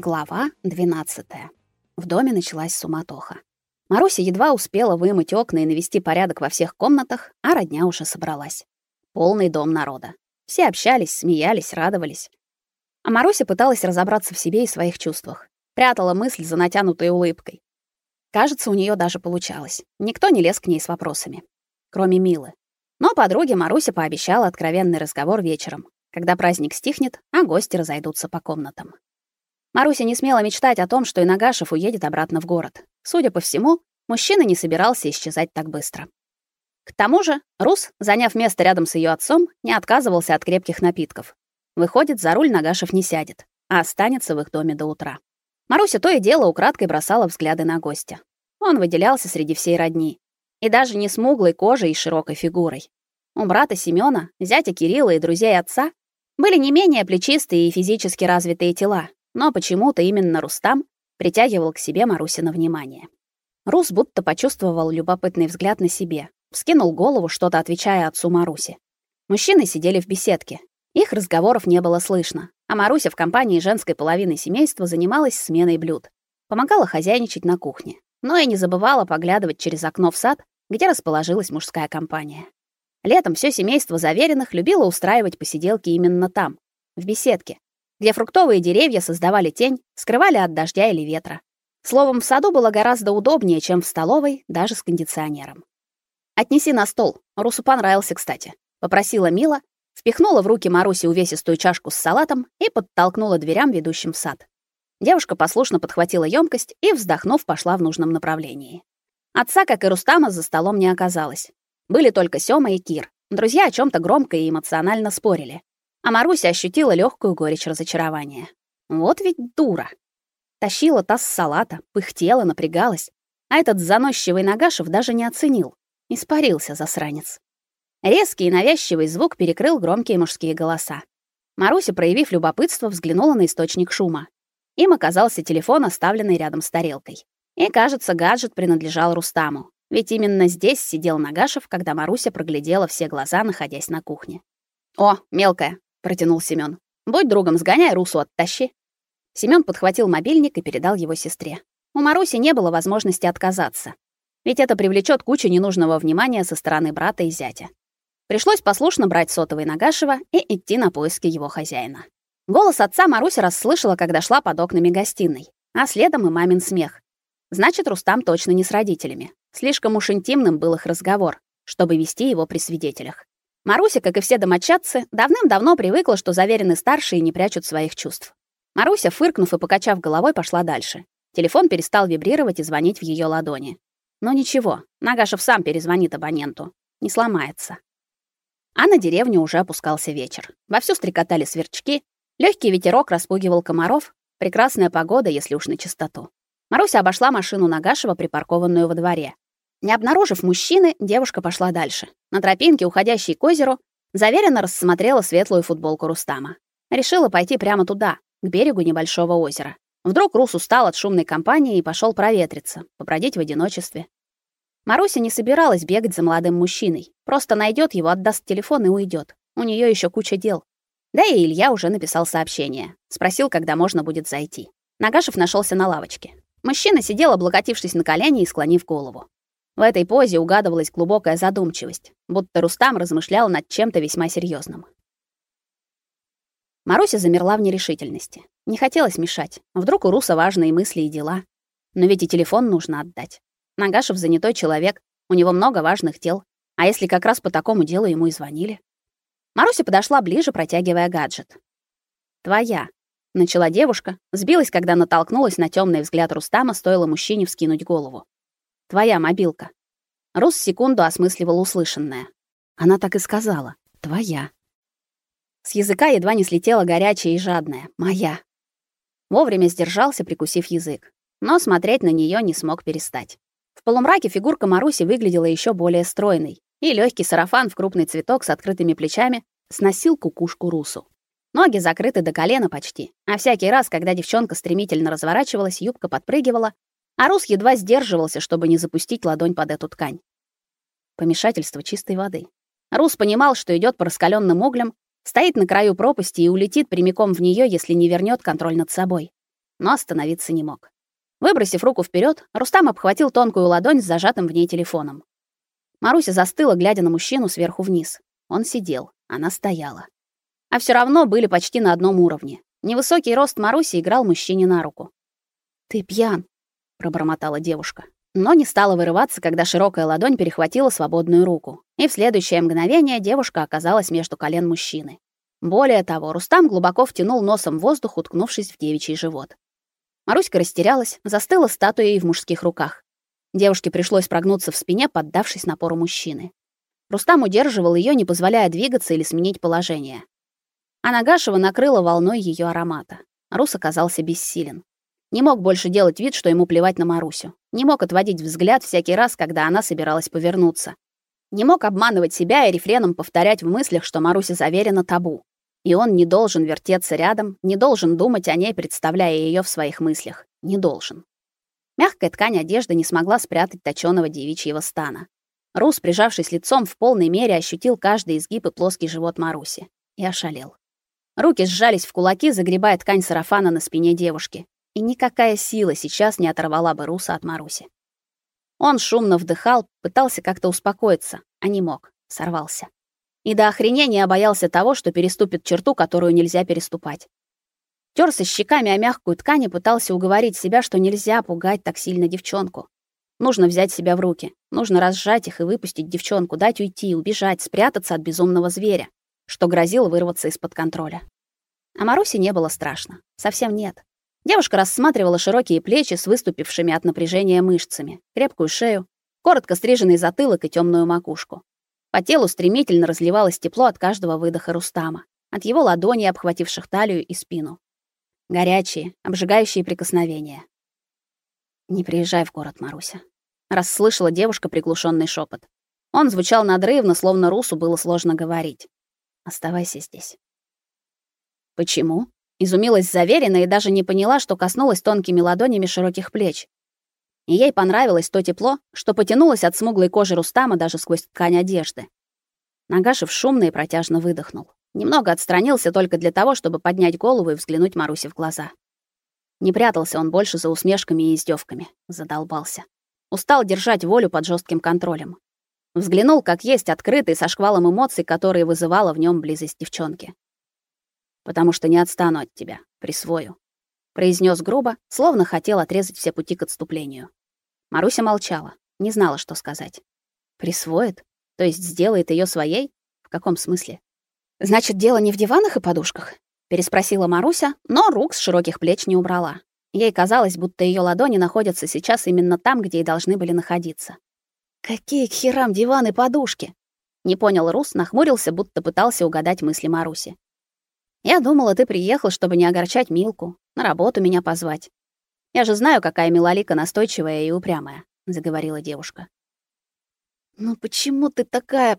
Глава 12. В доме началась суматоха. Маруся едва успела вымыть окна и навести порядок во всех комнатах, а родня уже собралась. Полный дом народа. Все общались, смеялись, радовались. А Маруся пыталась разобраться в себе и своих чувствах. Прятала мысль за натянутой улыбкой. Кажется, у нее даже получалось. Никто не лез к ней с вопросами, кроме Милы. Но подруге Маруся пообещала откровенный разговор вечером, когда праздник стихнет, а гости разойдутся по комнатам. Маруся не смела мечтать о том, что Инагашев уедет обратно в город. Судя по всему, мужчина не собирался исчезать так быстро. К тому же, Рус, заняв место рядом с ее отцом, не отказывался от крепких напитков. Выходит, за руль Нагашев не сядет, а останется в их доме до утра. Маруся то и дело украдкой бросала взгляды на гостя. Он выделялся среди всей родни. И даже не смуглой кожей и широкой фигурой. У брата Семёна, зятя Кирилла и друзей отца были не менее плечистые и физически развитые тела, но почему-то именно Рустам притягивал к себе Марусина внимание. Рус будто почувствовал любопытный взгляд на себе, вскинул голову, что-то отвечая отцу Маруси. Мужчины сидели в беседке. Их разговоров не было слышно, а Маруся в компании женской половины семейства занималась сменой блюд. Помогала хозяйничать на кухне, но и не забывала поглядывать через окно в сад, где расположилась мужская компания. Летом все семейство Заверенных любило устраивать посиделки именно там, в беседке, где фруктовые деревья создавали тень, скрывали от дождя или ветра. Словом, в саду было гораздо удобнее, чем в столовой, даже с кондиционером. «Отнеси на стол. Русу понравился, кстати», — попросила Мила, впихнула в руки Маруси увесистую чашку с салатом и подтолкнула дверям, ведущим в сад. Девушка послушно подхватила емкость и, вздохнув, пошла в нужном направлении. Отца, как и Рустама, за столом не оказалось. Были только Сёма и Кир. Друзья о чем то громко и эмоционально спорили а Маруся ощутила легкую горечь разочарования. Вот ведь дура. Тащила таз салата, пыхтела, напрягалась, а этот заносчивый Нагашев даже не оценил. Испарился засранец. Резкий и навязчивый звук перекрыл громкие мужские голоса. Маруся, проявив любопытство, взглянула на источник шума. Им оказался телефон, оставленный рядом с тарелкой. И, кажется, гаджет принадлежал Рустаму, ведь именно здесь сидел Нагашев, когда Маруся проглядела все глаза, находясь на кухне. «О, мелкая, протянул Семён. Будь другом, сгоняй Русу оттащи. Семён подхватил мобильник и передал его сестре. У Маруси не было возможности отказаться, ведь это привлечет кучу ненужного внимания со стороны брата и зятя. Пришлось послушно брать сотовый Нагашева и идти на поиски его хозяина. Голос отца Маруся расслышала, когда шла под окнами гостиной, а следом и мамин смех. Значит, Рустам точно не с родителями. Слишком уж интимным был их разговор, чтобы вести его при свидетелях. Маруся, как и все домочадцы, давным-давно привыкла, что заверенные старшие не прячут своих чувств. Маруся, фыркнув и покачав головой, пошла дальше. Телефон перестал вибрировать и звонить в ее ладони. Но ничего, Нагашев сам перезвонит абоненту. Не сломается. А на деревню уже опускался вечер. Вовсю стрекотали сверчки, легкий ветерок распугивал комаров, прекрасная погода, если уж на чистоту. Маруся обошла машину Нагашева, припаркованную во дворе. Не обнаружив мужчины, девушка пошла дальше. На тропинке, уходящей к озеру, заверенно рассмотрела светлую футболку Рустама. Решила пойти прямо туда, к берегу небольшого озера. Вдруг Рус устал от шумной компании и пошел проветриться, побродить в одиночестве. Маруся не собиралась бегать за молодым мужчиной. Просто найдет его, отдаст телефон и уйдет. У нее еще куча дел. Да и Илья уже написал сообщение. Спросил, когда можно будет зайти. Нагашев нашелся на лавочке. Мужчина сидел, облокотившись на колени и склонив голову. В этой позе угадывалась глубокая задумчивость, будто Рустам размышлял над чем-то весьма серьезным. Маруся замерла в нерешительности. Не хотелось мешать. Вдруг у Руса важные мысли и дела. Но ведь и телефон нужно отдать. Нагашев занятой человек, у него много важных дел. А если как раз по такому делу ему и звонили? Маруся подошла ближе, протягивая гаджет. «Твоя», — начала девушка, сбилась, когда натолкнулась на темный взгляд Рустама, стоило мужчине вскинуть голову. Твоя мобилка. Рус секунду осмысливал услышанное. Она так и сказала: "Твоя". С языка едва не слетела горячая и жадная: "Моя". Вовремя сдержался, прикусив язык, но смотреть на нее не смог перестать. В полумраке фигурка Маруси выглядела еще более стройной, и легкий сарафан в крупный цветок с открытыми плечами сносил кукушку Русу. Ноги закрыты до колена почти, а всякий раз, когда девчонка стремительно разворачивалась, юбка подпрыгивала, а Рус едва сдерживался, чтобы не запустить ладонь под эту ткань. Помешательство чистой воды. Рус понимал, что идет по раскаленным углям, стоит на краю пропасти и улетит прямиком в нее, если не вернет контроль над собой. но остановиться не мог. Выбросив руку вперед, Рустам обхватил тонкую ладонь с зажатым в ней телефоном. Маруся застыла, глядя на мужчину сверху вниз. Он сидел, она стояла. А все равно были почти на одном уровне. Невысокий рост Маруси играл мужчине на руку. "Ты пьян", пробормотала девушка, но не стала вырываться, когда широкая ладонь перехватила свободную руку. И в следующее мгновение девушка оказалась между колен мужчины. Более того, Рустам глубоко втянул носом воздух, уткнувшись в девичий живот. Маруська растерялась, застыла статуей в мужских руках. Девушке пришлось прогнуться в спине, поддавшись напору мужчины. Рустам удерживал ее, не позволяя двигаться или сменить положение. А Нагашева накрыла волной ее аромата. Рус оказался бессилен. Не мог больше делать вид, что ему плевать на Марусю. Не мог отводить взгляд всякий раз, когда она собиралась повернуться. Не мог обманывать себя и рефреном повторять в мыслях, что Маруся заверена табу. И он не должен вертеться рядом, не должен думать о ней, представляя ее в своих мыслях. Не должен. Мягкая ткань одежды не смогла спрятать точёного девичьего стана. Рус, прижавшись лицом, в полной мере ощутил каждый изгиб и плоский живот Маруси и ошалел. Руки сжались в кулаки, загребая ткань сарафана на спине девушки, и никакая сила сейчас не оторвала бы Руса от Маруси. Он шумно вдыхал, пытался как-то успокоиться, а не мог, сорвался. И до охренения боялся того, что переступит черту, которую нельзя переступать. Тёрся щеками о мягкую ткань и пытался уговорить себя, что нельзя пугать так сильно девчонку. Нужно взять себя в руки, нужно разжать их и выпустить девчонку, дать уйти, убежать, спрятаться от безумного зверя, что грозил вырваться из-под контроля. А Марусе не было страшно, совсем нет. Девушка рассматривала широкие плечи с выступившими от напряжения мышцами, крепкую шею, коротко стриженный затылок и темную макушку. По телу стремительно разливалось тепло от каждого выдоха Рустама, от его ладоней, обхвативших талию и спину. Горячие, обжигающие прикосновения. Не приезжай в город, Маруся, расслышала девушка приглушенный шепот. Он звучал надрывно, словно Русу было сложно говорить. Оставайся здесь. Почему? Изумилась заверенно и даже не поняла, что коснулась тонкими ладонями широких плеч. И ей понравилось то тепло, что потянулось от смуглой кожи Рустама даже сквозь ткань одежды. Нагашев шумно и протяжно выдохнул. Немного отстранился только для того, чтобы поднять голову и взглянуть Марусе в глаза. Не прятался он больше за усмешками и издевками, задолбался. Устал держать волю под жестким контролем. Взглянул, как есть, открытый, со шквалом эмоций, которые вызывала в нем близость девчонки потому что не отстану от тебя, присвою, произнес грубо, словно хотел отрезать все пути к отступлению. Маруся молчала, не знала, что сказать. Присвоит? То есть сделает ее своей? В каком смысле? Значит, дело не в диванах и подушках, переспросила Маруся, но рук с широких плеч не убрала. Ей казалось, будто ее ладони находятся сейчас именно там, где и должны были находиться. Какие к херам диваны и подушки? Не понял Рус, нахмурился, будто пытался угадать мысли Маруси. Я думала, ты приехал, чтобы не огорчать Милку, на работу меня позвать. Я же знаю, какая Милалика настойчивая и упрямая, заговорила девушка. Ну почему ты такая,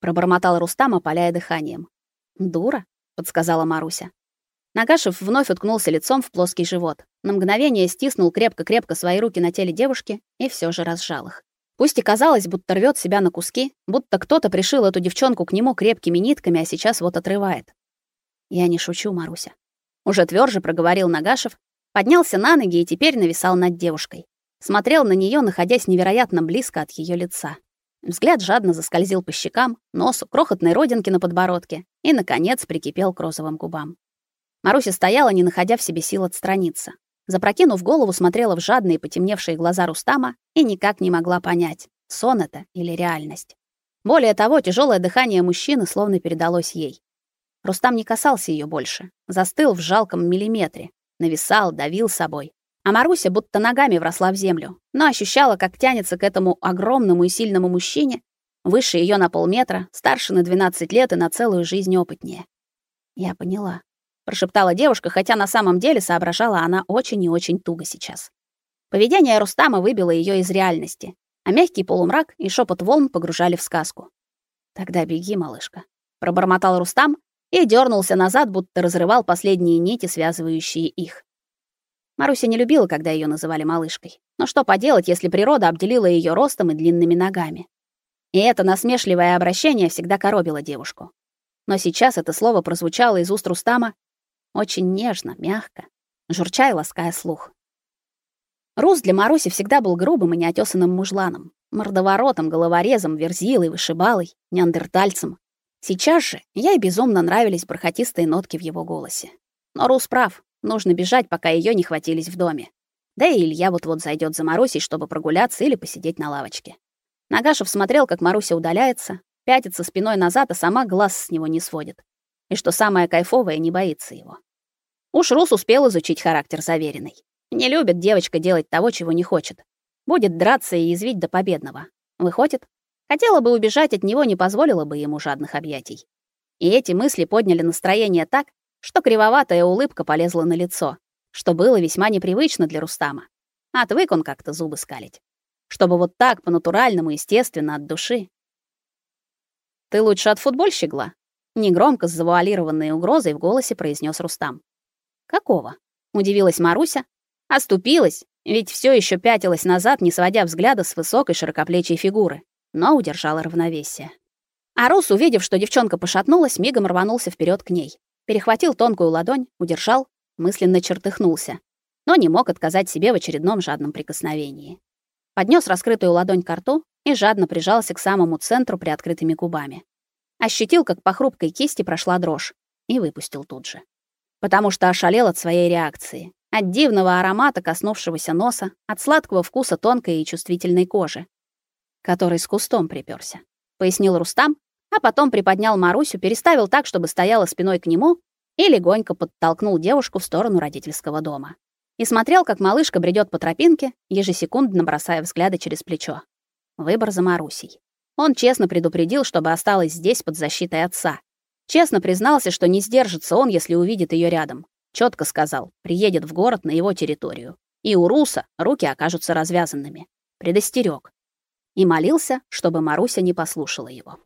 пробормотал Рустам, опаляя дыханием. Дура, подсказала Маруся. Нагашев вновь уткнулся лицом в плоский живот. На мгновение стиснул крепко-крепко свои руки на теле девушки и все же разжал их. Пусть и казалось, будто рвет себя на куски, будто кто-то пришил эту девчонку к нему крепкими нитками, а сейчас вот отрывает. Я не шучу, Маруся. Уже тверже проговорил Нагашев, поднялся на ноги и теперь нависал над девушкой. Смотрел на нее, находясь невероятно близко от ее лица. Взгляд жадно заскользил по щекам, носу, крохотной родинке на подбородке и наконец прикипел к розовым губам. Маруся стояла, не находя в себе сил отстраниться. Запрокинув голову, смотрела в жадные потемневшие глаза Рустама и никак не могла понять, сон это или реальность. Более того, тяжелое дыхание мужчины словно передалось ей. Рустам не касался ее больше, застыл в жалком миллиметре, нависал, давил собой. А Маруся будто ногами вросла в землю, но ощущала, как тянется к этому огромному и сильному мужчине, выше ее на полметра, старше на 12 лет и на целую жизнь опытнее. Я поняла, прошептала девушка, хотя на самом деле соображала она очень и очень туго сейчас. Поведение Рустама выбило ее из реальности, а мягкий полумрак и шепот волн погружали в сказку. Тогда беги, малышка, пробормотал Рустам, и дернулся назад, будто разрывал последние нити, связывающие их. Маруся не любила, когда ее называли малышкой. Но что поделать, если природа обделила ее ростом и длинными ногами? И это насмешливое обращение всегда коробило девушку. Но сейчас это слово прозвучало из уст Рустама очень нежно, мягко. журча лаская слух. Рус для Маруси всегда был грубым и неотесанным мужланом, мордоворотом, головорезом, верзилой, вышибалой, неандертальцем. Сейчас же ей безумно нравились бархатистые нотки в его голосе. Но Рус прав, нужно бежать, пока ее не хватились в доме. Да и Илья вот-вот зайдет за Марусей, чтобы прогуляться или посидеть на лавочке. Нагашев смотрел, как Маруся удаляется, пятится спиной назад, а сама глаз с него не сводит. И что самое кайфовое, не боится его. Уж Рус успел изучить характер заверенный. Не любит девочка делать того, чего не хочет. Будет драться и извить до победного. Выходит, хотела бы убежать от него, не позволила бы ему жадных объятий. И эти мысли подняли настроение так, что кривоватая улыбка полезла на лицо, что было весьма непривычно для Рустама. Отвык он как-то зубы скалить. Чтобы вот так, по-натуральному, естественно, от души. «Ты лучше от футбольщигла?» Негромко, с завуалированной угрозой в голосе произнес Рустам. Какого? удивилась Маруся, оступилась, ведь все еще пятилась назад, не сводя взгляда с высокой широкоплечей фигуры, но удержала равновесие. А Рус, увидев, что девчонка пошатнулась, мигом рванулся вперед к ней. Перехватил тонкую ладонь, удержал, мысленно чертыхнулся, но не мог отказать себе в очередном жадном прикосновении. Поднес раскрытую ладонь к рту и жадно прижался к самому центру приоткрытыми губами. Ощутил, как по хрупкой кисти прошла дрожь, и выпустил тут же потому что ошалел от своей реакции. От дивного аромата, коснувшегося носа, от сладкого вкуса тонкой и чувствительной кожи, который с кустом приперся. Пояснил Рустам, а потом приподнял Марусю, переставил так, чтобы стояла спиной к нему, и легонько подтолкнул девушку в сторону родительского дома. И смотрел, как малышка бредет по тропинке, ежесекундно бросая взгляды через плечо. Выбор за Марусей. Он честно предупредил, чтобы осталась здесь под защитой отца, Честно признался, что не сдержится он, если увидит ее рядом. Четко сказал, приедет в город на его территорию. И у Руса руки окажутся развязанными. Предостерег. И молился, чтобы Маруся не послушала его.